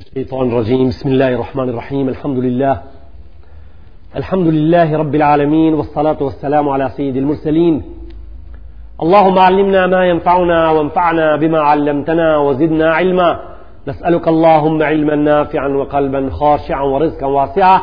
الشيطان الرجيم بسم الله الرحمن الرحيم الحمد لله الحمد لله رب العالمين والصلاة والسلام على سيد المرسلين اللهم علمنا ما ينفعنا وانفعنا بما علمتنا وزدنا علما نسألك اللهم علما نافعا وقلبا خاشعا ورزقا واسعا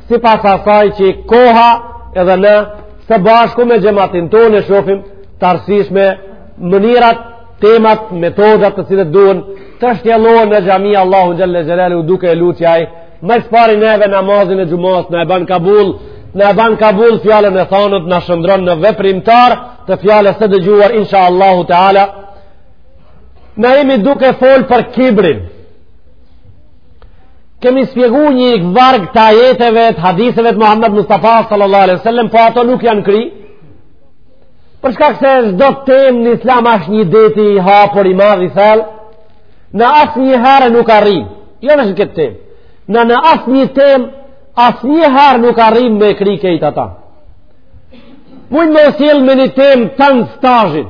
sipas asaj që koha edhe na së bashku me xhematin tonë e shofim të arsyshme mënyrat, temat, metodat të cilat duhen të shtjellohen në xhami Allahu Xhelle Xhelaluhu duke e lut ai më së pari neve namazin e xhumas na e ban kabul na e ban kabul fjalën e thanët na shëndrron në veprimtarë të fjalës së dëgjuar insha Allahu Teala na jemi duke fol për kibrin kemi spjegu një varg të ajeteve të haditheve të Muhammed Mustafa sallallahu alaihi sallam po ato nuk janë kry për shkak se çdo temë në islam asht një det i hapur i madh i thellë na asnjëherë nuk arrijmë jo veç në këtë temë na në asnjë temë asnjëherë nuk arrijmë me kry kejt ata mujn me u sjell me një temë tan stazhin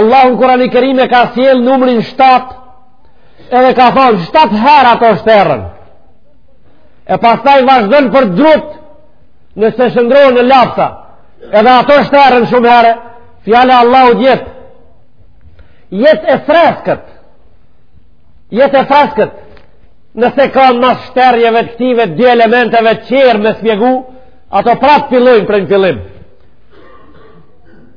Allahu në Kurani Kerim e ka sjellë numrin 7 edhe ka thonë 7 herë ato shteren e pastaj vazhdon për drutë nëse shëndrrohen në lapsa edhe ato shteren shumë herë fjala e Allahut jet jet e freskët jet e freskët nëse ka mas shterrjeve të këtyve dy elementeve që me spjegu ato prapë fillojnë prej në fillim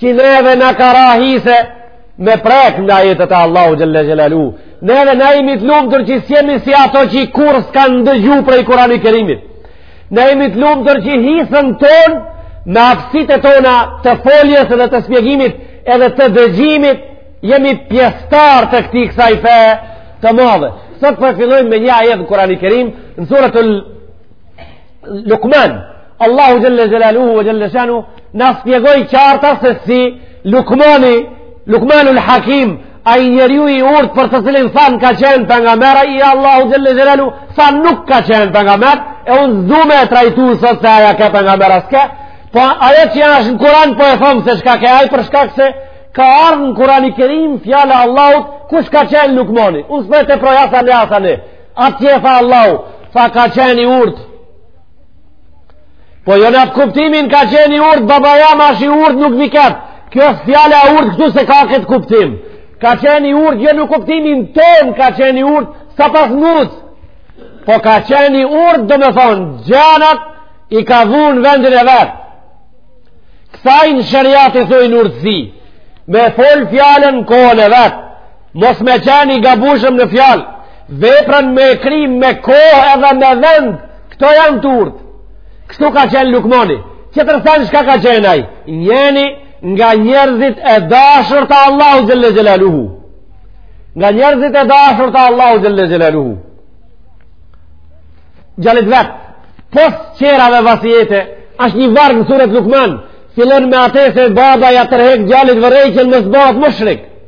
Që neve na ka ra hise me prek nga ajetet e Allahu Xhelle Xhelaluhu. Neve na jemi të lumtur që s'jemi si ato që kurrë s'kan ndëgju prej kurani kerimit. Na jemi të lumtur që hisen tonë me aftësitë tona të foljes dhe të spjegimit edhe të dëgjimit jemi pjestarë të këtij kësaj feje të madhe. Sot po e fillojmë me një ajet në kurani kerim në suretul Lukman, Allahu Xhelle Xhelaluhu ve Xhelle Shanuhu, na spjegon qartas se si Lukmani, Lukmanul Hakim, ai njeri i urtë për të cilin than ka qenë pejgamer i Allahu Xhelle Xhelaluhu, than nuk ka qenë pejgamer, e unë s'du me e trajtu sot se a ai ke pejgamer a s'ke, po ajo që janë është në kuran po e thom se shka ke ai për shkak se, ka ardhë në kurani kerim fjala e Allahut, kush ka qenë Lukmani, unë s'me të projasa në jasane, Atë që tha Allahu, tha ka qen i urt. Po jo në atë kuptimin ka qen i urt, baba jem asht i urt nuk viket. Kjo është fjala urt këtu s'e ka këtë kuptim. Ka qen i urt, jo në kuptimin tonë ka qen i urt, s'a pas ngut. Po ka qen i urt, domethonë, gjanat i ka vun vendin e vet. Kësaj në sheriat i thojnë urtësi, me fol fjalën kohën e vet, Mos me qenë i gabueshëm në fjalë, veprën me e kry me kohë edhe me vend, këto janë t'urtë. Kështu ka qenë Lukmani. Tjetër sen shka ka qenë ai? Njeni nga njerëzit e dashur të Allahut xhel-le xhelaluhu. Nga njerëzit e dashur të Allahut xhel-le xhelaluhu. Djalit vet, pos tjerave vasijete, është një vargë në suret Lukman, fillon me atë se baba ia tërhek djalit vërejtjen mos bahet mushrik.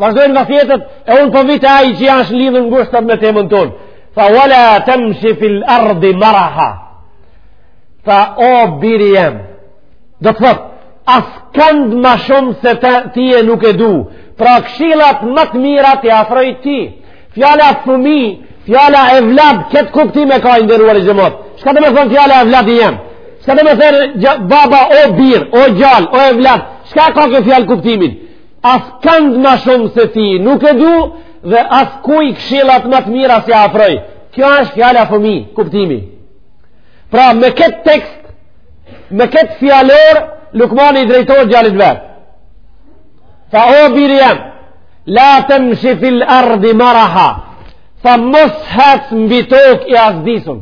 Vazhdojnë vasijetet, e unë po vi te ai që asht lidhun ngushtë me temën tonë. Tha, wala temshi fil ardi maraha. Tha, o biri jem. Do të thotë, askënd ma shumë se ty nuk e du. Pra këshillat ma të mira t'i afroj ty. Fjala fëmi, fjala evlad, këtë kuptim e ka i nderuari xhemat. Shka do me thonë fjala evladi jem? Shka do me thonë baba o bir, o djalë, o evlad? Shka ka këtë fjallë kuptimin? As kënd ma shumë se ty nuk e du dhe askujt këshillat ma të mira s'i afroj. Kjo është fjala fëmi, kuptimi. Pra me këtë tekst, me këtë fjallor, Lukmani i drejtohet djalit vet. Tha o biri jem, la temshi fil ardi maraha, tha mos hec mbi tokë i azdisun.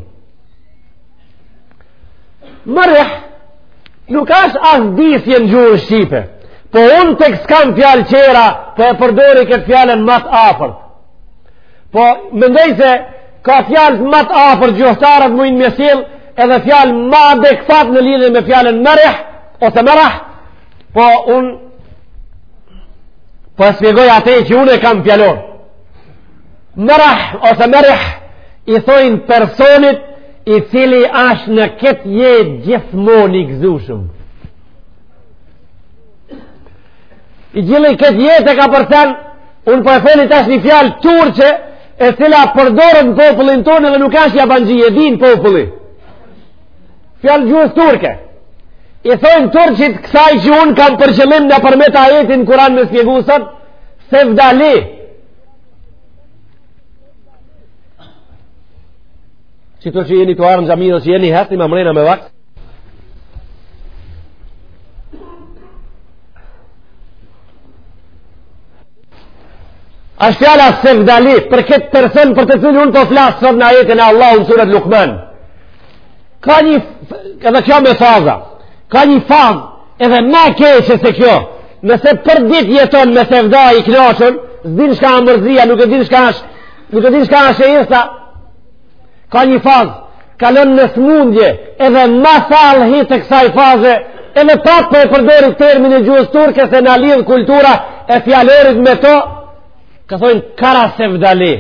Merih, nuk ashtë azdisje n'gjuhën shqipe, po unë tek s'kam fjalë tjera, po e përdori këtë fjalën ma të afërt. Po, mendoj se, ka fjalë ma të afërt, gjuhëtarët mujnë me sjell edhe fjalë ma adekuate në lidhje me fjalën merih, ose merah, Po un po e shpjegoj atë që unë e kam fjalor. Merah ose merih i thojnë personit i cili ashtë në këtë jetë gjithmonë i gëzushëm. I cili këtë jetë e ka përten, unë po e foli tash një fjalë turqe, e cila përdoret n'popullin tonë dhe nuk ashtë jabanxhi, e din populli. fjalë e gjuhës turke i thojnë turqit kësaj që unë kam për qëllim nëpërmjet ajetit n'Kuran me shpjegu sot sevdali që të që jeni të arë në xhami dhe që jeni hesni më mrejna me vakt Ashtë fjala sevdali për këtë person për të cilin unë po flas sot në ajetin e Allahut në suret Lukman ka një edhe kjo me faza ka një faz edhe ma e keqe se kjo nëse për dit jeton me sevda i knaqur s'din shka a mërzia nuk e din shka është nuk e din shka është e jesa ka një faz kalon në smundje edhe ma thal hit e kësaj faze edhe prap po e përdori termin e gjuhës turke se na lidh kultura e fjalorit me to ka thojn kara sevdali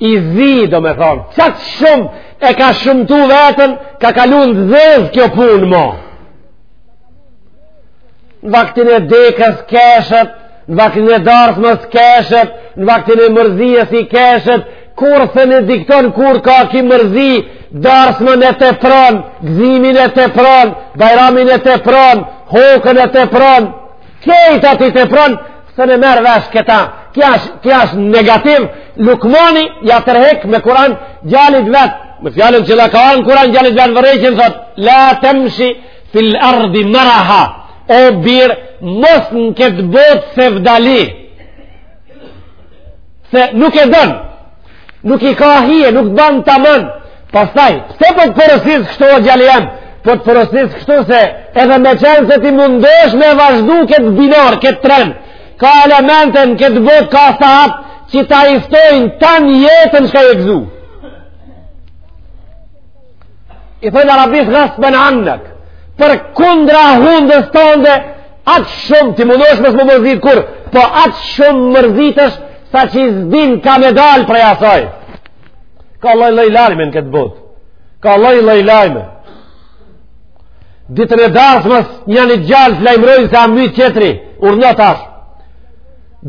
i zi domethonë qat shumë e ka shumtu veten ka kalu n'zezë kjo punë mo në vaktin e dekës keshet në vaktin e darsmës keshet në vaktin e mërzisë i keshet kurse ne dikton kur ka ki mërzi darsmën e tepron gzimin e tepron bajramin e tepron hokën e tepron kejt at i tepron se ne merr vesh këta kja është negativ Lukmani ja tërhek me Kuran gjalit vet me fjalën që na ka ardh n'Kuran gjalit vet vërejtjen thot la temshi fil ardi maraha o bir mos në këtë bot sevdali se nuk e don Nuk i ka hije, nuk ban taman. Pastaj, pse po të porosis kështu o gjali jem? Po të porosis kështu se edhe me qenë se ti mundosh me vazhdu këtë binar, këtë tren. Ka elemente në këtë bot, ka sahat që ta ftojnë tanë jetën shka je gzu. i thojn arabisht gasban annak përkundra hundës tënde atë shumë ti mundosh mos me u mërzit kur po atë shumë mërzitesh saqë s'din ka me dalë prej asaj ka lloj lloj lajme në këtë bot ka lloj lloj lajme ditën e darsmës njanit gjal të lajmërojnë se a mijt qetri urdhno tash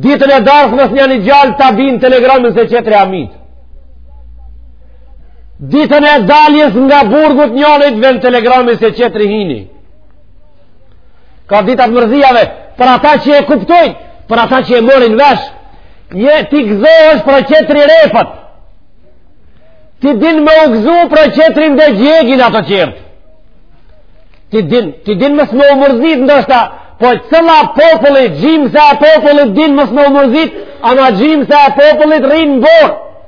ditën e darsmës njanit gjal ta bin telegramin se qetri a mijt Ditën e daljes nga burgu njanit vjen telegrami se qetri hini. Ka ditat mërzijave, për ata që e kuptojnë, për ata që e morin vesh, e ti gëzohesh po qetri repët. Ti din me u gëzu po qetri dhe gjegin ato qertë. Ti din, ti din mos me u mërzit ndoshta, po cëla populli, gjimsa e popullit din mos me u mërzit, ama gjimsa e popullit rrinë në borë.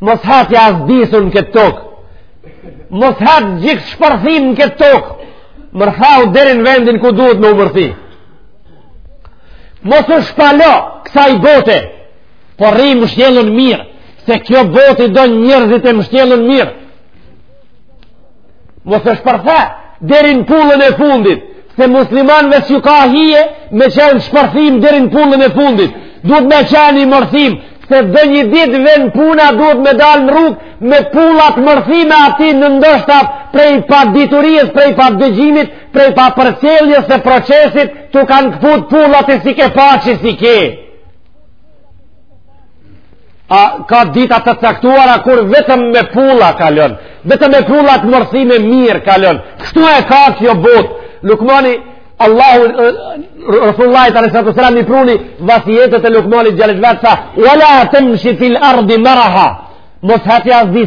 Mos hec i azdisun në këtë tokë. Mos hec gjiks shpërthim në këtë tokë. Mërthau deri në vendin ku duhet me u mërthi. Mos u shpalo kësaj bote, por rri mshjellun mirë, se kjo botë i do njerzit e mshjellun mirë. Mos e shpërthe, deri n'pullën e fundit, se muslimanve s'ju ka hije, me qenë shpërthim deri n'pullën e fundit, duhet me qenë i mërthim, se ndonjë ditë ven puna duhet me dalë në rrugë, me pullat mërthime aty ndoshta prej paditurisë, prej padëgjimit, prej papërcjelljes së procesit, tu kanë këput pullat e si ke paç si ke. A ka dita të caktuara kur vetëm me pulla kalon, vetëm me pulla të mërthime mirë kalon. Kështu e ka kjo botë, Lukmani, Allahu Resulullahit alejhi salatu ves selam i pruni, vasijetët e Lukmanit djalit vet tha, ua la temshi fil ardi maraha, mos hajt asi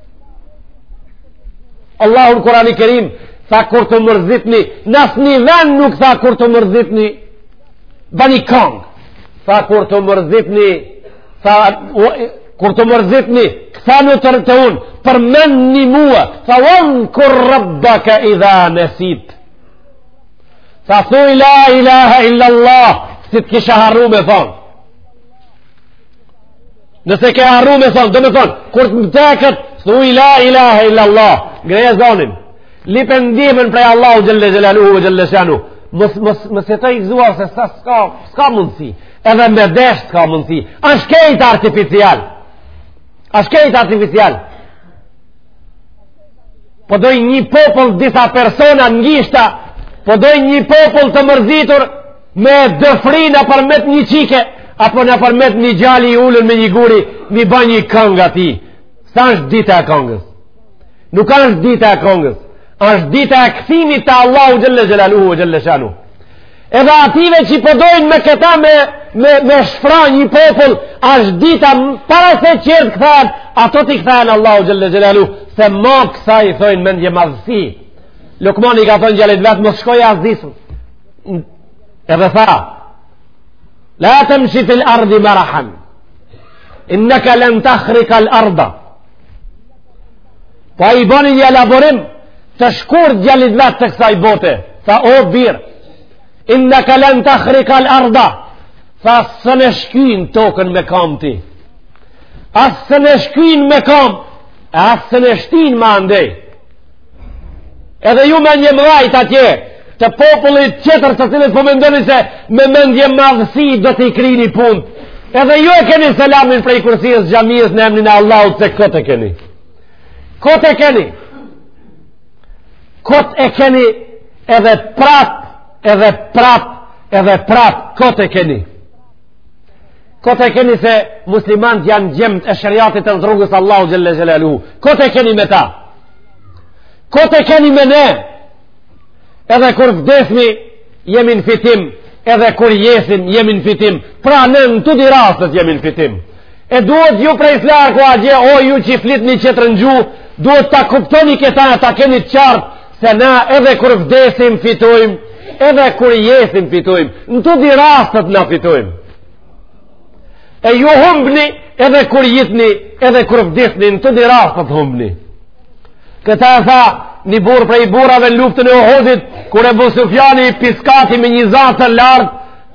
Allahu në Kurani Kerim tha kur të mërzitni në asnjë ven nuk tha kur të mërzitni bani kong tha kur të mërzitni tha kur të mërzitni këtha në të rëtë unë përmendni mua tha uedhkur rabbeke idha nesit tha thuj la ilaha illa Allah si të kisha harru me thonë Nëse ke harru me thonë, do me thonë, kur të mteket, thuj la ilahe illa Allah, grije zonin, lype ndihmën prej Allahut xhelle xhelaluhu xhelle shanuhu, më se të i gëzuar se sa s'ka, s'ka mundësi, edhe me desh s'ka mundësi, është krejt artificial, është krejt artificial, po dojnë një popull disa persona në gjishta, po dojnë një popull të mërzitur, me dëfry nëpërmjet një çike apo nëpërmjet një djali i ulun me një guri mi ba një kënga ti s'është dita e këngës nuk është dita e këngës është dita e kthimit te Allahu xhelle xhelaluhu xhelle shanuhu edhe atyne që po dojnë me këta me, me, me shfry një popull është dita para se që t'i kthehen ato t'i kthehen Allahut xhelle xhelaluhu se ma kësaj i thojnë mendjemadhësi Lukmani i ka thonë djalit vet mos shko azdisun edhe tha la temshi fil ardi marahan inneka len takhrika al arda po ia boni një elaborim të shkurt djalit vet të kësaj bote tha o bir inneka len takhrika al arda tha s'e shkyn tokën me kam ti as s'e shkyn me kam as s'e shtyn ma ndej Edhe ju mendjemëdhajt atje, të popullit tjetër të cilët po mendoni se me mendjemadhësi do t'i kryni punët. Edhe ju e keni selamin prej kursisë xhamisë në emnin e Allahut se kot e keni. Kot e keni. Kot e keni edhe prap, edhe prap, edhe prap, kot e keni. Këtë e keni se muslimant janë gjemtë e sheriatit e të rrugës Allahut xhel-le xhelaluhu. Këtë e keni me ta. Këtë e keni me ne. Edhe kur vdesmi, jemi në fitim. Edhe kur jesim, jemi në fitim. Pra ne në të dy rastet, jemi në fitim. E duhet ju prej farë kudo qi je, o ju që i flit një tjetër gjuhë, duhet ta kuptoni këtë, ta keni të qartë, se na edhe kur vdesim fitojmë, edhe kur jesim fitojmë, në të dy rastet na fitojmë. E ju humbni edhe kur jesni, edhe kur vdisni, në të dy rastet humbni. Këtë e tha, një burrë prej burrave në luftën e Uhudit, kur Ebu Sufjani piskati me një za të lartë,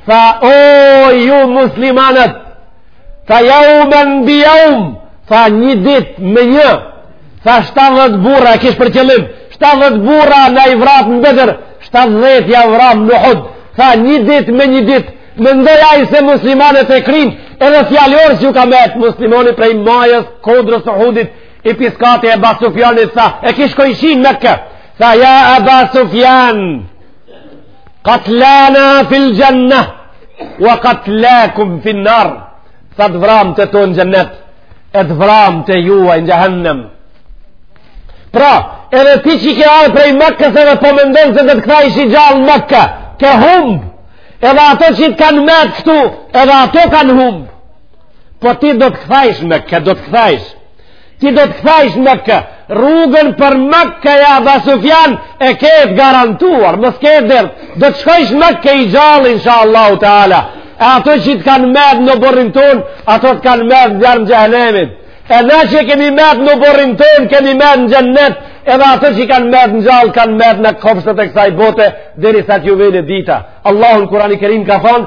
tha, o ju muslimanët, Tha jeumun bi jeum, tha një dit me një, tha 70 burra, e kish për qëllim, 70 burra na i vratë në Bedër, 70 jua vramë në Uhud, tha një dit me një dit, mendoi ai se muslimanet e kryen, edhe fjalor s'ju ka met, muslimani prej majës, kodrës të Uhudit, i piskati Eba Sufjanit, tha, ec shko n'Mekë, tha ja Eba Sufjan, Katlana fil xhenneti ve katlakum fin-nar Tha të vramtë tonë n'xhennet E të vramtë juaj në xhehennem Pra, edhe ti që ke ardh prej Mekës edhe po mendon se do të kthehesh i gjallë n'Mekë Ke humbë Edhe ato që të kanë metë këtu Edhe ato kanë humbë Po ti do të kthehesh n'Mekë Do të kthehesh Ti do të kthehesh në Mekke, rrugën për Mekke ja Eba Sufjan e ke të garantuar, mos ke dert, do të shkojsh në Mekke i gjallë, insha Allahu Teala, e ato që të kanë met në oborrin tonë, ato të kanë met në zjarrm të xhehenemit, e na që kemi met në oborrin tonë, kemi met në xhennet, edhe ato që kanë met gjallë, kanë met në kopshtet e kësaj bote, derisa t'ju vjen dita. Allahu n'Kurani Kerim ka thanë,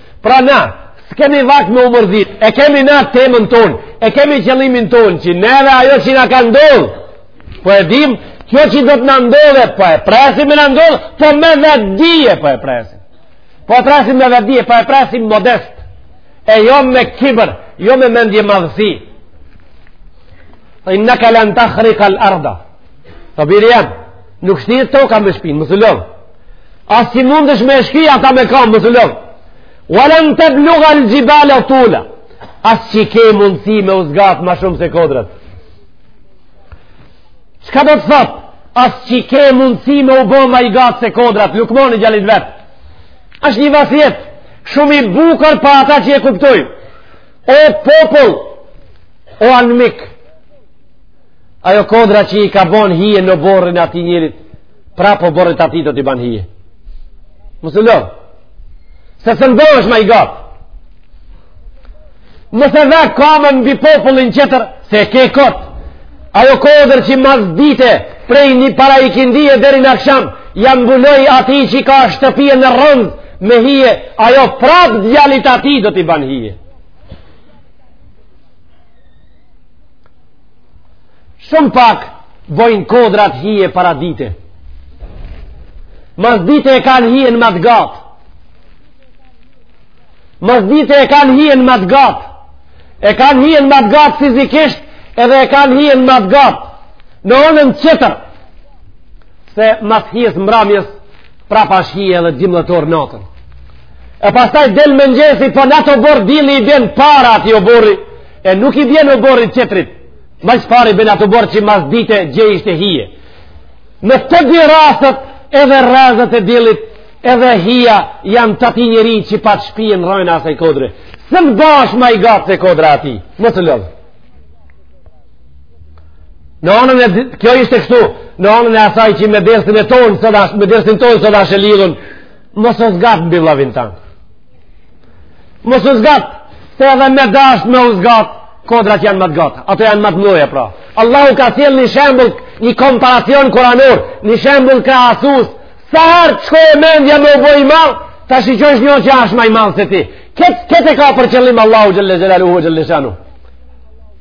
Pra na, s'kemi vakt me u mërzit, e kemi na temën tonë, e kemi qëllimin tonë, që neve ajo që na ka ndodhë, po e dim, kjo që do të na ndodhe, po e presim me na ndodhë, po me vedije po e presim. Po e presim me vetëdije, po e presim modest, e jo me kibër, jo me mendjemadhësi. Inneke len tahrikal erda, Tha biri jem, nuk shtyhet toka me shpinë, mos u lodh. As që mundesh me shky atë me kambë, mos u lodh. Ve len tebluga el xhibale tula. As që ke mundësi me u zgat ma shumë se kodrat. Çka do të thot? As që ke mundësi me u bo ma i gatë se kodrat, Lukmani djalit vetë. Ashtë një vasijet, shumë i bukur për ata që e kuptojn. O popull, o anmik, Ajo kodra që i ka bon hije në oborrin atij njerit, prap oborrit atij do t'i ban hije. Mos u lodh, se s'un bohesh ma i gatë. Mos e ve kamën mbi popullin qetër, se ke kot, ajo kodrë që mas dite, prej një para ikindie deri në aksham, ja mbuloi atij që ka shtëpinë në rronzë me hije, ajo prap djalit atij do t'i ban hije. Shumë pak bojnë kodrat hije para dite. Mas dite e kanë hijen ma të gatë. Mas dite e kanë hijen ma të gatë. E kanë hijen ma të gatë fizikisht edhe e kanë hijen ma të gatë në anën qetër. Se mas hijes mbramjes prap asht hije edhe dimlëtor natën. E pastaj del mëngjesi po n'at oborr dilli i bjen para atij oborri e nuk i bjen oborrit qetrit ma s'pari bjen n'at oborr që mas dite gje ishte hije në të dy rastet edhe rrezet e dillit edhe hija janë t'atij njeri që pat shpijen rranzë asaj kodre s'un bahesh ma i gatë se kodra ti mos u lodh në anën e kjo ishte kështu në anën e asaj që me dersin e tonë me dersin tonë sot asht e lidhun mos u zgat mbi vllavin tan Mos u zgat, se edhe me dasht me u zgat, kodrat janë ma të gata, ato janë ma të mdhoja pra. Allahu ka sjell një shembull, një komparacion kuranor, një shembul krahasues, sa herë t'shkon mendja me u bo i madh, ta shi që është një që asht ma i madh se ti. Këtë ket e ka për qëllim Allahu xhel-le xhelaluhu xhel-le shanuhu.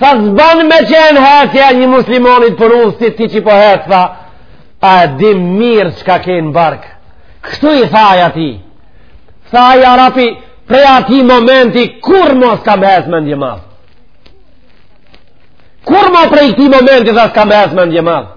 Tha s'ban me qenë hecja e një muslimonit për rrugë si ti që po hec, tha, a e di mirë çka ke në bark. Kështu i tha ai atij. Tha ai arapi, prej atij momenti, kurr mo s'kam hec mendjemadh. Kurr mo prej këtij momenti, tha s'kam hec mendjemadh.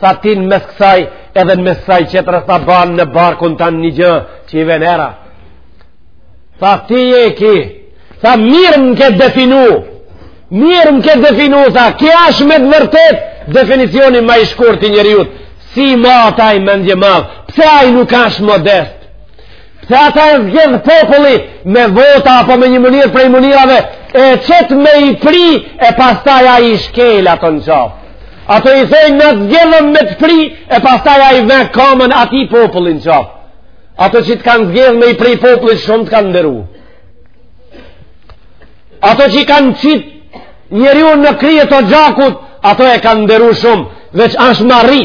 Tha ti në mes kësaj edhe në mes kësaj qetrës tha ban në barkun tan një gjë që i vjen era. Tha ti je ki, tha mirë më ke definu, mirë më ke definu, tha ki asht me të vërtet definicioni ma i shkurt i njeriut, si ma taj mendjemadh, pse ai nuk asht modest, Pse ata e zgjedh populli me vota apo me një mënirë prej mënirave e qet me i pri e pastaj ai shkel ato në qaf. Ato i thojnë na t'zgjedhëm me të pri e pastaj ai i ve kamën atij populli n'qaf. Ato që të kanë zgjedh me i pri popullit shumë të kanë nderu. Ato që i kanë qit njeriun në krye t'oxhakut ato e kanë nderu shumë veç asht marri.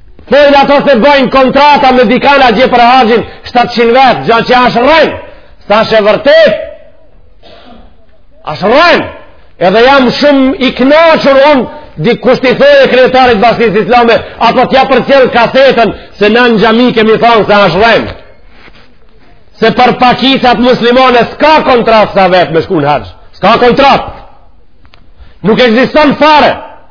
Thojnë ato se bajnë kontrata me dikana gje për haxhin 700 vetë, gja që ashtë rren, s'ashtë e vërtetë, ashtë rren, edhe jam shumë i knaqur unë, dikush t'i thoje kryetarit bashkësisë islame, apo t'ja përcjellë kasetën, se na në xhami kemi thanë se ashtë rren, se për pakicat muslimane s'ka kontratë sa vetë me shku në haxh, s'ka kontratë, nuk ekziston fare,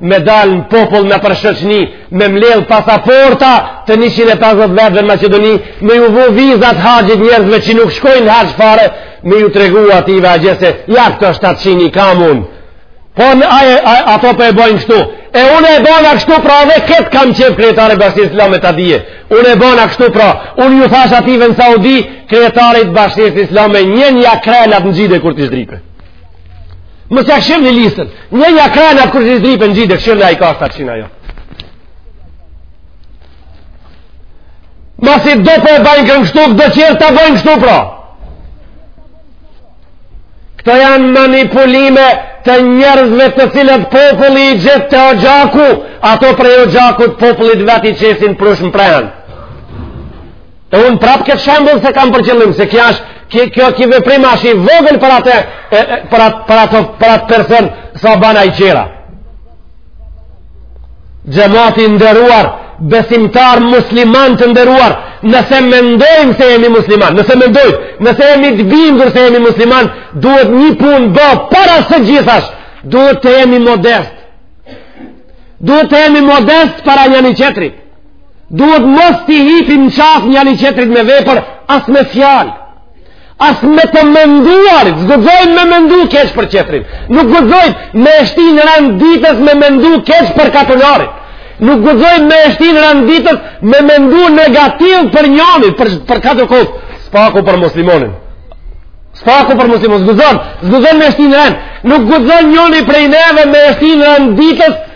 me dalë në popull me përshëqni, me mledhë pasaporta të 150 vetëve në Maqedoni, me ju vu vizat haxhit njerëzve që nuk shkojnë haxh fare, me ju tregu atyve atje se, ja këto 700 i kam unë. Po në aje, ato për po e bojnë kështu. E unë e bona kështu pra dhe këtë kam qef kryetari bashkësisë islame ta dije. Unë e bona kështu pra. Unë ju thash atyve në Saudi, kryetarit bashkësisë islame njehnja krenat në Xhide kur të zdripe. Mos ja kshyrni listën. Njehnja krenat kur të zdripe në Xhide, kshyrni a i ka 700 a jo. Masi do për po e bajnë kërë kështu, do qërë ta bajnë kështu pra. Këto janë manipulime të njerëzve të cilët populli i gjet te oxhaku, ato prej oxhakut popullit vet i qesin prush në prehën. E unë prapë këtë shembull s'e kam për qëllim, se kjo është, kjo, kjo ky veprim ashtë i vogël për atë, e, e, për atë, për atë, për atë person sa ban ai qera. Xhemat i nderuar, besimtar musliman të nderuar, nëse mendojmë se jemi musliman, nëse mendojmë, nëse jemi të bindur se jemi musliman, duhet një punë bë, para së gjithash, duhet të jemi modest. Duhet të jemi modest para njani-qetrit. duhet mos t'i hipim në qafë njani-qetrit me vepër as me fjalë as me të menduar s'guxojmë me mendu keq për qetrin nuk guxojmë me e shti në rend ditës me mendu keq për katonarit nuk guxojmë me e shti në rend ditës me mendu negativ për njanin për, për katër kohës së paku për muslimanin së paku për muslimanin s'guxon s'guxon me e shti në rend nuk guxon njani prej neve me e shti në rend ditës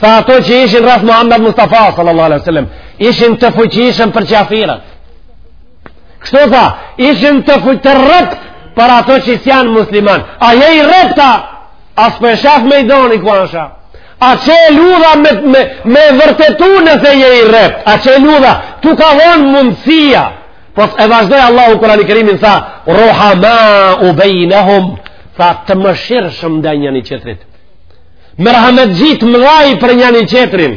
Tha ato që ishin rreth Muhammed Mustafa sallallahu alaihi wasallam, ishin të fuqishëm për qafirat. Kështu tha, ishin të fuqishëm të rrept për ato që s'jan musliman. A je i rrept? A s'po e shaf me doni ku ansha. A që e ludha me, me, me vërtetu nëse je i rrept? A që e ludha? T'u ka dhonë mundësia. Po e vazhdon Allahu Kurani Kerim tha, Ruhamau bejnehum, tha të mëshirshëm ndaj njani-qetrit. merhamet gjithë mdhaj për njëni qetrin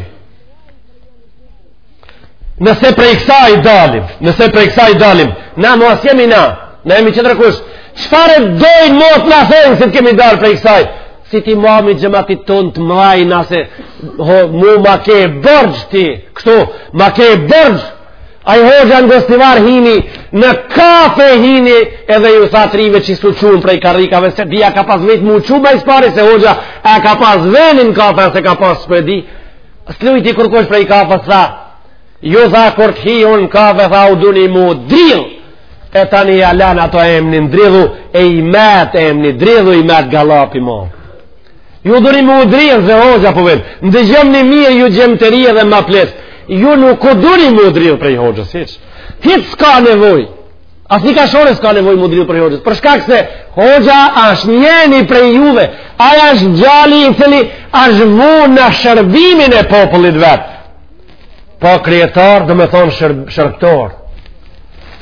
nëse prej kësaj dalim nëse prej kësaj dalim na më s'jemi na na jemi qetërkush çfare dojnë më të na sen si të kemi dalë prej kësaj si ti mami xhematit ton të mdhaj nëse ho, mu ma ke borxh ti kështu ma ke borxh Ai hoxha në Gostivar hini, në kafe hini, edhe ju tha t'rive që s'u çunë prej karrikave, se dhja ka pas vetë m'u çu, ma i spari se hoxha, e ka pas venin kafe, se ka pas së përdi, s'lujti kërkush prej kafesë, ju tha kur të hi unë kafe, tha u duni m'u dridh, e tani ja lan ato emnin dridhu, e i met emni dridhu, i met gallapi mo. Ju duni me u dridh se hoxha po vetë. Ndëgjomni mirë ju djem të ri edhe ma pleq. Ju nuk u duni me u dridh prej hoxhës, hiç. Hiç s'ka nevoj. As një ka shore s'ka nevoj me u dridh prej hoxhës. Për shkak se hoxha është njeni prej juve. Aj është djali i cili është vu në shërbimin e popullit vet. Po kryetar do me thonë shërb, shërbëtor.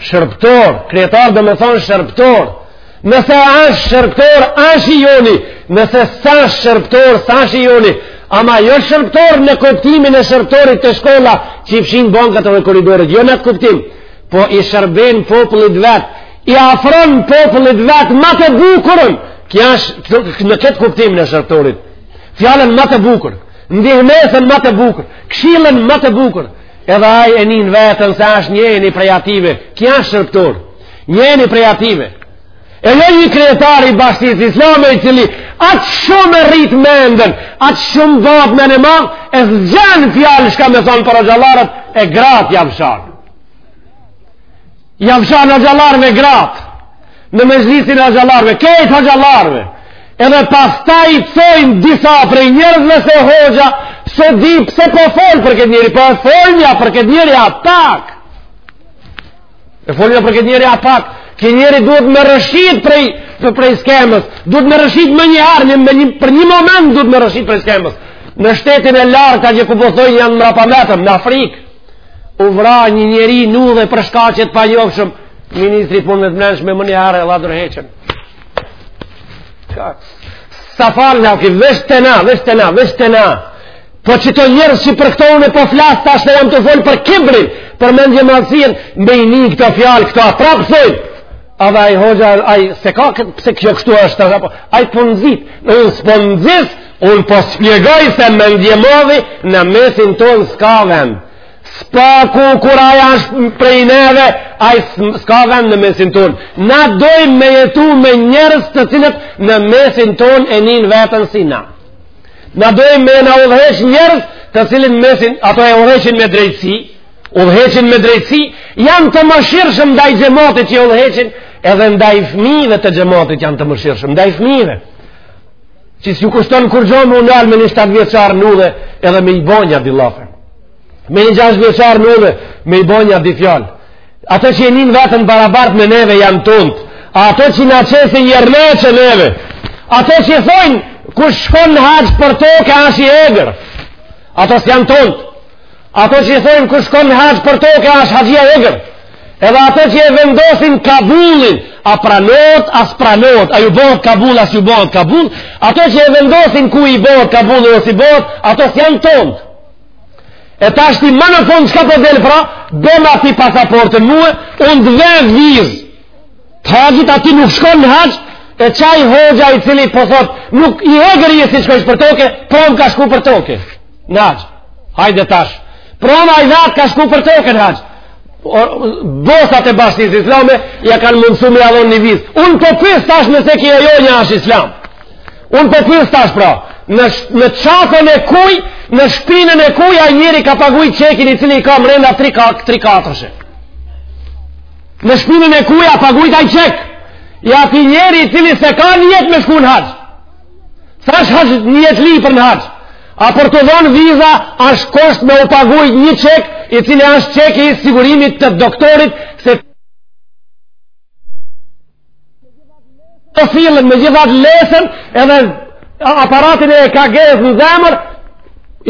Shërbëtor, kryetar do me thonë shërbëtor. Nëse është shërbtor, është i joni, nëse s'asht shërbtor, s'është i joni, ama jo shërbtor në kuptimin e shërbtorit te shkolla që i fshin bankat dhe korridoret, jo n'atë kuptim, po i shërben popullit vet, i afron popullit vet ma të bukurën, kjo është në këtë kuptimin e shërbtorit, fjalën ma të bukurë, ndihmesën ma të bukurë, kshillën ma të bukurë, edhe aj e nin veten se është njeni prej atyve, ky është shërbtor, Njeni prej atyve. E jo një kryetar i bashkësisë islame i cili aq shumë e rrit mendën, aq shumë dhëtë me në mamë, e s'gjen fjalë shka me thonë për hoxhallarët, e gratë jau shan. Jau shan hoxhallarëve gratë, në mexhlisin e hoxhallarëve, krejt hoxhallarëve, edhe pastaj thojnë disa prej njerëzve se hoxha, s'e di pse po fol për këtë njeri, po folëm ja për këtë njeri a pak. E folja për këtë njeri a pak, ky njeri duhet me rrëshqit prej, prej skenës, duhet me rrëshqit menjëherë, një, një, për një moment duhet me rrëshqit prej skenës. Në shtetin e lartë, atje ku po thojnë janë mrapametun, në Afrikë, u vra një njeri n'udhë për shkaqe t'panjofshme, ministri i punëve të mrenshme menjëherë e la dorëheqjen. Sa falë në akim, veç te na, veç te na, veç te na, Po këta njerëz që për këto unë po flas, tash jam tu folë për kibrin, për mendjemadhësinë, me i ni këto fjalë, këto prapë thojnë. A tha aj hoxha, aj s'e ka këtë, pse kjo kështu është, aj po, po nxit, po unë s'po nxis, unë po shpjegoj se mendjemadhi në mesin tonë s'ka vend. Së paku kur aj është prej neve, aj s'ka vend në mesin tonë. Na dojmë me jetu me njerëz të cilët në mesin tonë e nin veten si na. Na dojmë me na udhëheq njerëz të cilët mesin ato e udhëheqin me drejtësi, udhëheqin me drejtësi, janë të mëshirshëm ndaj xhamatit që udhëheqin, edhe ndaj fëmijëve të xhamatit janë të mëshirshëm ndaj fëmijëve. Që s'u kushton kurgjo me u nalë me një shtatë vjeçar n'udhë edhe me i bo nja dy llafe. me një gjashtë vjeçar në udhë, me i bo nja dy fjalë. Ato që e njejnë veten barabartë me neve janë tonët, ato që na qesin jërme që neve, ato që i thonë, kush shkon në haxh për toke ashtë i egër, ato s'janë tonët, ato që i thonë, kush shkon në haxh për toke ashtë haxh i egër, edhe ato që e vendosin kabullin, a pranohet, a s'pranohet, a ju bëhet kabull, a s'ju bëhet kabull, ato që e vendosin kuj i bëhet kabull, a s'i bëhet, ato s'janë tonët, E tashti më në fund, çka po del pra, bëma ti pasaportën mue, unë dhe vizë të haxhit, a ti nuk shkon në haxh, e qaj hoxha i cili po thot, nuk i egër je si shkojsh për toke, prom ka shku për toke, në haqë, hajde tash, prom ai dhatë ka shku për toke në haqë, bosat e bashkësisë islame s'ja kanë mundësu me ja dhon një vizë, unë po pys tash nëse kjo një ashtë islam, Unë po pyes tash pra, në në qafën e kuj, në shpinën e kuj ai njeri ka paguaj çekin i cili i ka mrenda 3 ka 3 katërshe. Në shpinën e kuj a paguaj ai çek? E atij njeri i cili s'e ka nijet me shku në haxh. S'është haxh nijetli për në haxh? A për t'u dhënë viza është kusht me u paguaj një çek i cili është çeki i sigurimit të doktorit se të filën me gjithë at lesën edhe aparatin e EKG-së në zemër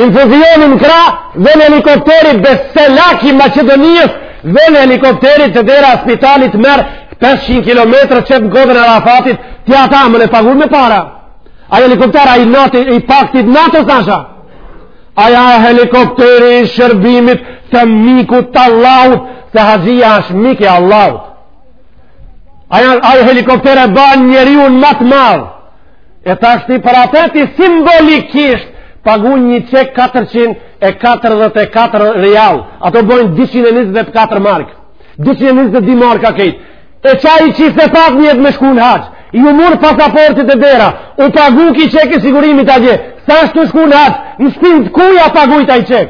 infuzionin n'krah t'vjen helikopteri beselaki Maqedonisë t'vjen helikopteri te dera e spitalit t'merr 500 km t'qet në kodrën e Arafatit ti ata me e pagu me para ai helikopter a i, NATO, i paktit NATO-s nasha ai a helikopteri i shërbimit të mikut të Allahut se haxhia është mik i Allahut Ai a, ai helikopter e ban njeriun ma të madh. E tashti për atë ti simbolikisht pagun një çek 444 real. Ato bojnë 224 marka. 222 marka krejt. E qai qi s'e pat nijet me shku në haxh. Iu murr pasaporti te dera. U pagu ky çek i sigurimit atje. S'është tu shku në haxh. Në shpinë të kuj a pagujt ai çek.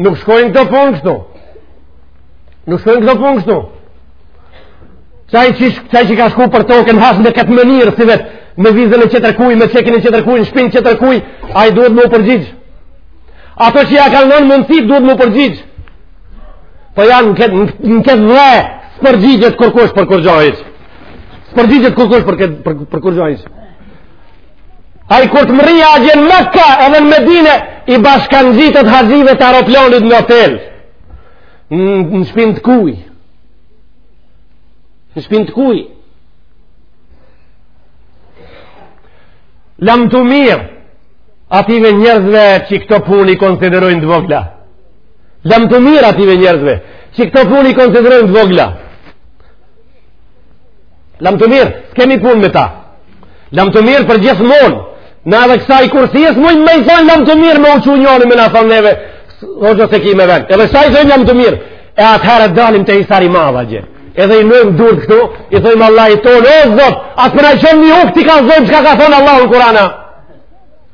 Nuk shkojnë këto punë kështu. Nuk shkojnë këto punë kështu. Qaj që, qaj që ka shku për token hasë në këtë mënyrë, si vetë, me vizën e qetërkuj, me çekin e qetërkuj, në shpinë t'qetërkuj, ai duhet me u përgjigj. Ato që ja kanë dhonë mundësi, duhet me u përgjigj. Po janë në këtë, në këtë dhe, s'përgjigjet kërkush për kurgjo hiç. S'përgjigjet kërkush për, për, për kurgjo hiç. Ai kur të mërrija atje n'Meka edhe në Medine, i bashkangjitet haxhive të aeroplanit në hotel. Në shpin të kuj. Në shpin të kuj. Lamtumirë atyve njerëzve që këto punë i konsiderojnë të vogla. Lamtumirë atyve njerëzve që këto punë i konsiderojnë të vogla. Lamtumirë, s'kemi punë me ta. Lamtumirë përgjithmonë. Na edhe kësaj kursijes, mujmë me i thonë lamtumirë me u çu njoni me na thonë neve. Hoqë ose ki me venë. Edhe kësaj i thojmë lamtumirë. E atëherë dalim te Isari madha gjë. Edhe i nëmë durt këtu, i thojmë Allahi jonë, o zot, asë përna qënë një hukë t'i kallxojmë çka ka thonë Allahu në Kuran.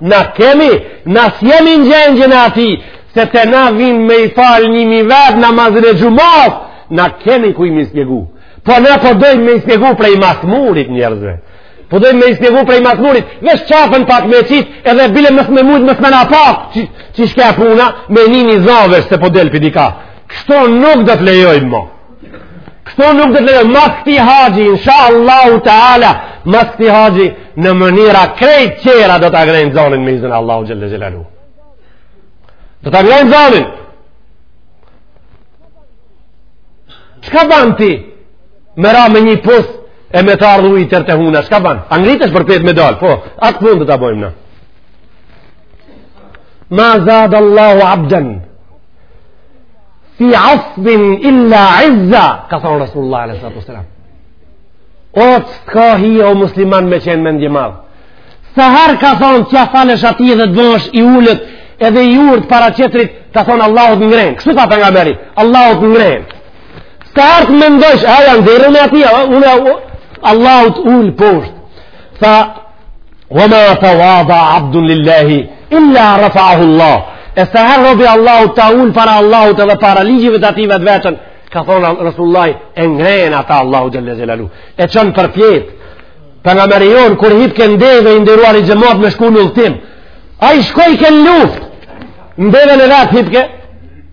Na kemi, na s'jemi në gjendjen e atij, sepse na vijnë me i falë një mijë vetë namazin e xhumasë, na kemi kuj me i spjegu. Po na po dojmë me i spjegu prej mas murit njerëzve. Po dojmë me i spjegu prej mas murit, veç qafën pak me qitë, edhe bile mos me mujtë mos me na pa, që, qysh ke puna, me ni ni za veç se po del pi dikah. Kështu nuk do të lejojmë mo. Kështu nuk do të lejojmë, mas këtij haxhi, insha Allahu ta'ala, mas këtij haxhi, në mënyra krejt qera do ta ngrejmë zonin me izin Allahu xhelle xhelalu. Do ta ngrejmë zonin. Çka ban ti? Me ra në një pus e me të ardh uji teri te huna, çka ban? A ngritesh përpjetë me dalë, po, atë punë do ta bojmë na. Ma zada Allahu abden. bi afwin illa izza ka thonë Rasulullah alejhi salatu wassalam o të ka hije o musliman me qenë mendjemadh sa herë ka thonë t'ja falësh atij dhe të bahesh i ulët edhe i urtë para qetrit ka thonë Allahu të ngrenë kështu tha pejgamberi Allahu të ngrenë sa herë të mendojsh a janë dherën e ati Allahu t'ul poshtë tha Wa ma tawada abdun lillahi illa rafa'ahu Allah. E sa herë robi i Allahut ta ul para Allahut edhe para ligjeve të atij veten, ka thonë Rasulullah e ngrenë ata Allahu xhelle xhelaluhu. E çon përpjetë. Pejgamberi jonë, kur hipke n'deve i nderuari xhemat me shku në udhëtim, ai shkojke në luftë, n'deven e vet hipke,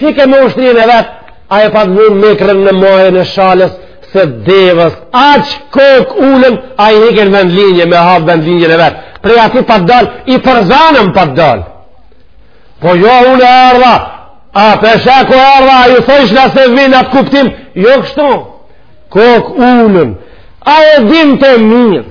Hike me ushtrinë e vet, ai e pat vunë mjekrën në majën e shalës së devës. Aq kokulun, ai hike n'vendlindje, me hapë vendlindjen e vet. Prej aty pat dalë, i përzanun pat dalë. Po jo unë erdha, a pe sheh ku erdha, a ju thojsha se vi, n'atë kuptim, jo kështu. Kokulun, ai e dinte mirë,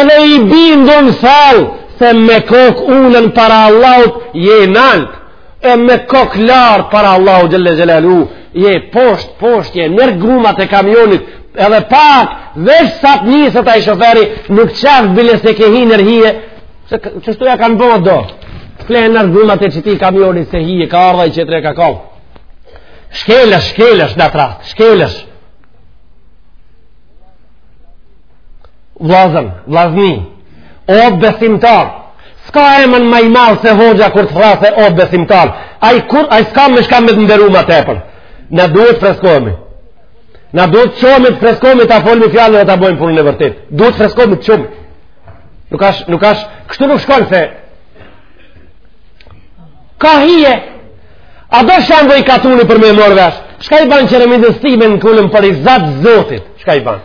edhe i bindun thellë, se me kokë ulun para Allahut, je nalt. e me kokë lart para Allahut xhele xhelaluhu, je poshtë, poshtë, je nër gumat e kamionit, edhe pak, veç sa t'niset ai shoferi, nuk t'shef bile se ke hi nër hije, se kështu ja kanë bo do, fle nër gumat e qitij kamionit se hije, ka ardh ai tjetri ka kohë. Shkelesh, shkelesh, në atë rast, shkelesh. Vllazën, vllazni, o besimtar, s'ka emën ma t'madh se hoxha kur të thrret o besimtar, ai kur, ai s'ka më çka me të nderu ma tepër, na duhet freskohemi, na duhet çohemi të freskohemi ta folmi fjalën dhe ta bojmë punën e vërtetë, duhet freskohemi të çohmi, nuk ash, nuk ash, kështu nuk shkon se, ka hije, a do shanë dhe i katuni për me marrë vesh, çka i ban qeremidës timen në kullën për i zatë Zotit, çka i ban,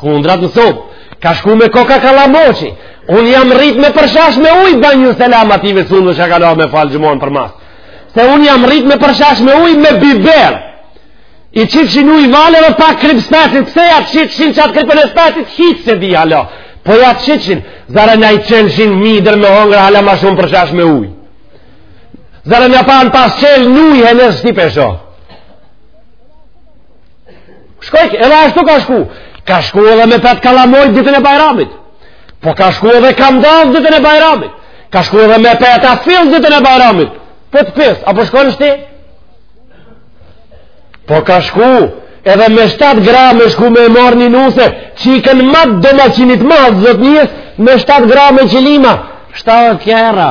kundrat në sobë, ka shku me koka kallamoqi, unë jam rrit me përshesh me uj, ba një selam ative sunë dhe shakaloha me falë gjumon për masë, se unë jam rrit me përshesh me uj me biber, i qitshin uj të valë dhe pa krip spesit, pse ja qitshin qat kripën e spesit, hitë se di halo, po ja qitshin, zara një i qenë që midër me hongër hala ma shumë përshesh me uj, zara një panë pas qelë një i henë shtipesho, Shkoj, edhe ashtu ka shku. Ka shku edhe me pite kallamojt ditën e bajramit. Po ka shku edhe kam dalë ditën e bajramit. Ka shku edhe me pite a fli ditën e bajramit. Po të pesë, apo shkojnë n'shpi? Po ka shku edhe me 7 gra me shku me marrë një nuse që i kenë madh domaqin i madh zotni me 7 gra me qilima. 7 kerre.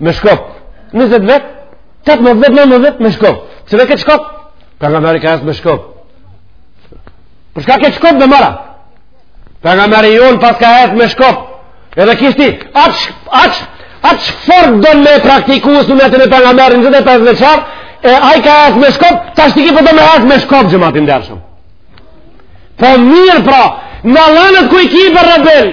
me shkop 20 vet 18 vet 19 vet me shkop pse me këtë shkop Pejgamberi ka ecë me shkop për çka këtë shkop e more Pejgamberi jonë paska ecë me shkop edhe kështu aq aq aq fort do me praktiku sunetin e Pejgamberit 25 vjeçar e aj ka ecë me shkop tash ky për po do me ecë me shkop xhemat i ndershëm po mirë pra në lanët ku i ki për rebel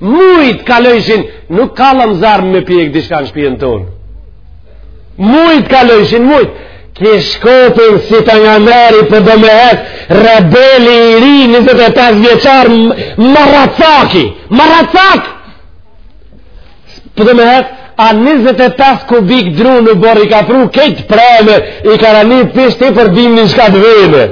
Mujt kalojshin, nuk kallëm zarm me pjek diçka në shpijen tonë. Mujt kalojshin, mujt. Ki shkopin si Pengameri po do me hec Rebeli i ri 25 vjeçar marracaki marracak po do me hec A 25 kubik dru në oborr i ka pru Këtë preme i ka rani pishti për dimnin shkatë vene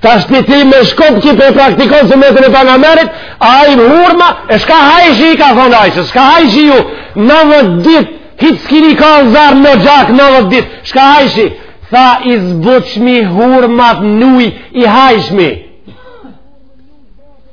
Tashti ti me shkop që pe praktikon synetin e Pengamerit, a i në hurma, e shka hajshi i ka thonë Ajshes, shka hajshi ju, 90 dit, hiç s'kini kall zarm në oxhak 90 dit, shka hajshi, tha i zbutshmi hurmat n'uj i hajshmi.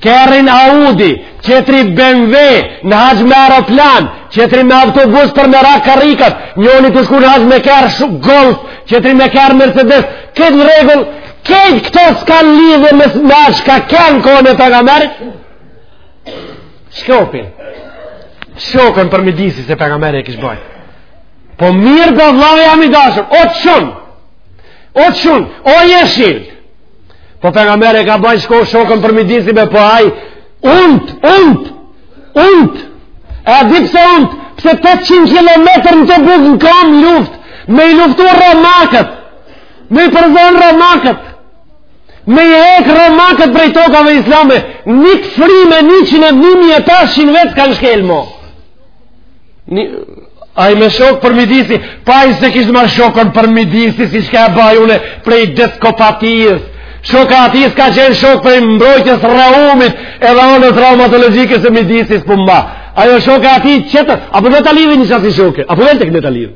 Kerrin Audi, qetri BMW, në haxh me aeroplan, qetri me autobus për me rrok karrikat, njoni tu shku në haxh me kerr Golf, qetri me kerr Mercedes, krejt në rregull, krejt këto s'kanë lidhje me shka ka kenë kohën e Pengamerit? Shkopin, shokën për midisi se Pengameri e kish bajtë. Po mirë po vllavi jem i dashun, o çun, o çun, o jeshil, Po Pengameri e ka bajt shko shokën për midisi mirëpo ai, unt, unt, unt, e a di pse unt, pse 800 km në Tebuk në kam luft, me i luftu romakët, me i përzan romakët, me i hekë romakët prej tokave islame, një të frime, një që në 1500 vetë kanë shkelë mo. Ai me shokë për midisi, pa i se kishtë ma shokën për midisi, si shka e bajnë prej diskopatijës. Shoka aty s'ka qenë shokë prej mbrojtjes reumës edhe anës reumatologjike e midisis për mba. Ajo shoka aty qetër, a po don ta lidhë një qasi shoke, apo në të këtë të lidhë.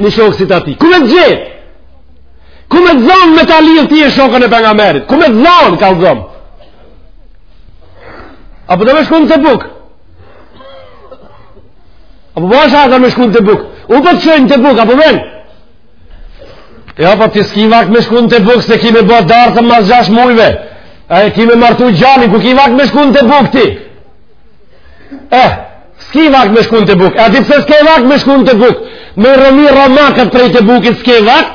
Një shokë si të atij. Ku me të gjetë? Ku me të zonë me ta lidhë ti shokën e Pengamerit? Ku me të zonë, ka zonë? A po do me shku në Tebuk? Apo po është ata me shku në Tebuk? Unë po të çoj në Tebuk, a po vjen? Ja, jo, po ti s'ki vakt me shku në Tebuk, se ki me bo darsëm mas gjash mujve. E ki me martu gjalin, ku ki vakt me shku në Tebuk ti? Eh, s'ki vakt me shku në Tebuk. A di pse s'ke vakt me shku në Tebuk? Me rëmi romakët prej Tebukit s'ke vakt,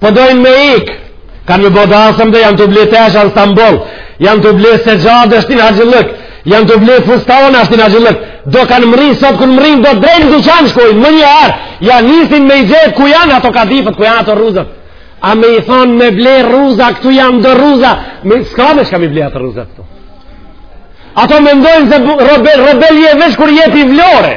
Po dojnë me ik, kanë me bo dasëm dhe janë tu ble tesha në Stambol, janë tu ble sexhade është në haxhillëk, janë tu ble fustana është në haxhillëk, do kur mrrinë, sot kur mrrinë, do drejt në duqan shkojnë, menjëherë ja nisin me i gjet ku janë ato kadifat, ku janë ato rruzat. A me i thonë me ble rruza, këtu janë do rruza, me, s'ka me shka me ble ato rruza këtu. Ato mendojnë se rebel, rebel je veç kur jeti vlore.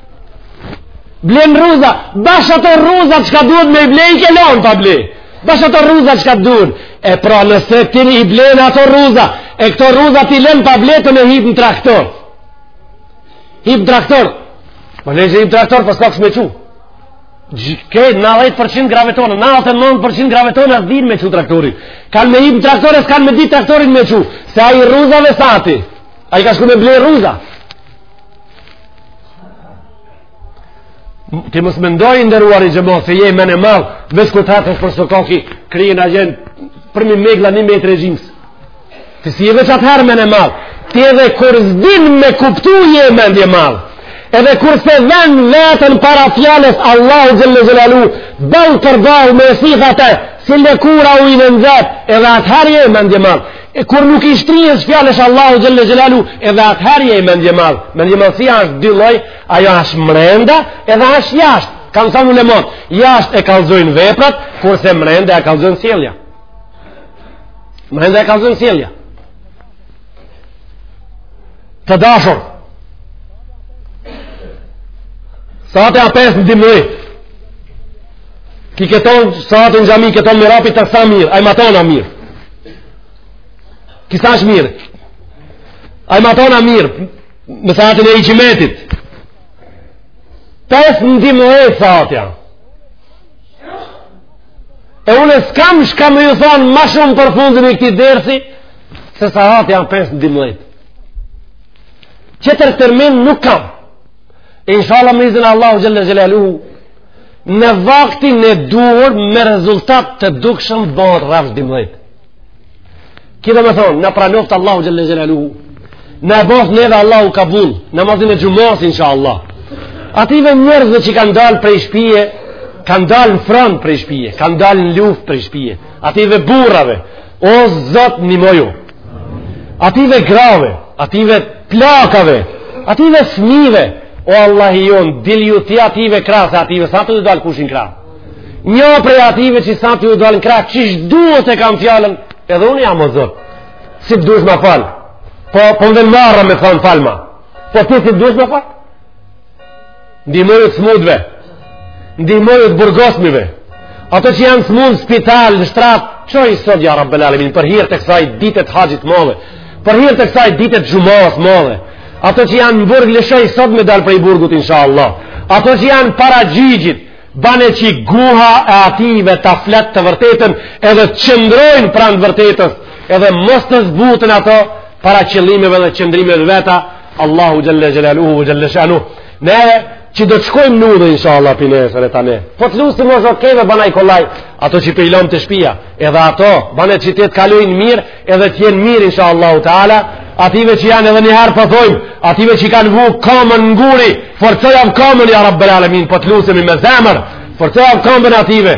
Blen rruza, bash ato rruza që ka duhet me i ble, i ke lonë pa ble. Bash ato rruza që ka duhet. E pra nëse ti i blen ato rruza, e këto rruza ti len pa ble të me hip në traktor. Hip në traktor. Ma në hip në traktor, pas ka qysh me çu. Këto nëntëdhjetë % gravet tona, 99% gravet tona, s'e din me çu traktorin. Kanë me hip në traktor, s'e kanë me dit traktorin me çu. Se ai rruza dhe sati. Ai ka shku me ble rruza. Ti mos mendo i nderuari xhemat, se je mendjemadh, veç kur të për së koki, krije në gjenë, për një megla një metrë e gjimës. Ti s'je veç atëherë mendjemadh, ti edhe kur zdin me kuptu je mendjemadh, edhe kur s'e ven vetën para fjalës Allahu xhelle xhelalu, ballë për ballë me si dhe te, si lëkura u i dhe në edhe atëherë je mendjemadh. E kur nuk i shtrohesh fjalës Allahu xhelle xhelalu, edhe atëherë je mendjemadh. Mendjemadhësia është dy lloj, ajo është mrenda edhe është jashtë. Kan thënë ulemat, jashtë e kallzojnë veprat, kurse mrenda e kallzon sjellja. Mrenda e kallzon sjellja. Të dashur. Sahati asht pesë n'dymbdhet. Ki keton, sahat në xhami, keton mirë api të sa mirë, ai ma thotë mirë. Ki sahat âsht mirë? Ai ma thotë mirë, me sahatin e xhematit. Pesë në dymbdhet sahatja. E unë e s'kam shka me ju than ma shumë për fundin e këtij dersi, se sahatja pesë në dymbdhet. Qetër termin nuk kam. E inshallah me izën Allahu xhelle xhelalu Në vaktin e duhur me rezultat të dukshëm bëhet rrafsh dymbdhejt. Ki domethan, na pranoft Allahu xhelle xhelaluhu, na e baft neve Allahu kabull, namazin e xhumas, insha Allah. Atyne njerëzve që kanë dalë prej shpije, kanë dalë në front prej shpije, kanë dalë në luft prej shpije, atyne burrave, O Zot nimoju Ative grave Ative plakave Ative fmive O Allah i jon Dilju ti ative krah se Ative s'asht tu u dal kush n'krah Nja prej ative që s'asht tu u dal n'krah Qysh dush e kam fjalën Edhe unë jam o Zot Si t'duesh ma fal Po, po vje marre me than falma Po ti si t'duesh ma fal ndihmoju t'smutve, ndihmoju t'burgosmive, ato që janë smut, spital, në shtrat, çoji sot ja Rabbil alemin, për hirë të kësaj dite t'haxhit t'madhe, për hirë të kësaj dite t'xhumas t'madhe, ato që janë në burg, lëshoji sot me dalë prej burgut, insha Allah, ato që janë para gjyqit, bane që guha e ative ta fletë të vërtetën, edhe të qëndrojnë pranë vërtetës, edhe mos të zbuten ato, para qëllimeve dhe qëndrimeve veta, Allahu xhel-le xhelaluhu ve xhel-le shanuhu Ne që do të shkojmë në udhë Insha Allah për nesër e tane Po të lusim o Zot neve banaj kollaj Ato që p'i lom te shpia Edhe ato bane që të të kalojnë mirë Edhe të jenë mirë Insha Allah u ta'ala Ative që janë edhe njëherë po thojmë Ative që kanë vu kamën në guri Forcojav kamën ja rabbel alemin Po të lusëmi me zemër Forcojav kamën ative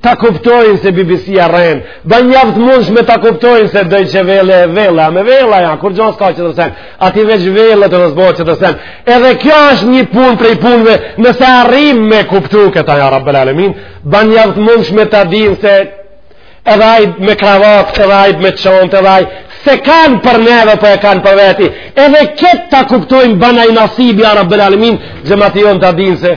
Ta kuptojnë se BBC-ja rren, banjav të mundshme ta kuptojnë se Dojçe Vele e vele, ama veleja, kurgjo s'ka që të sen, aty veç vele të nëzbo që të sen. Edhe kjo është një punë prej punëve, nëse arrim me kuptu këta ja rabbel alemin, banjav të mundshme ta dinë se edhe ai me kravatë, edhe ai me çontë, edhe ai, s'e kanë për neve po e kanë për veti edhe këtë ta kuptojnë banaj nasib ja rabbel alemin xhemati jonë ta dinë se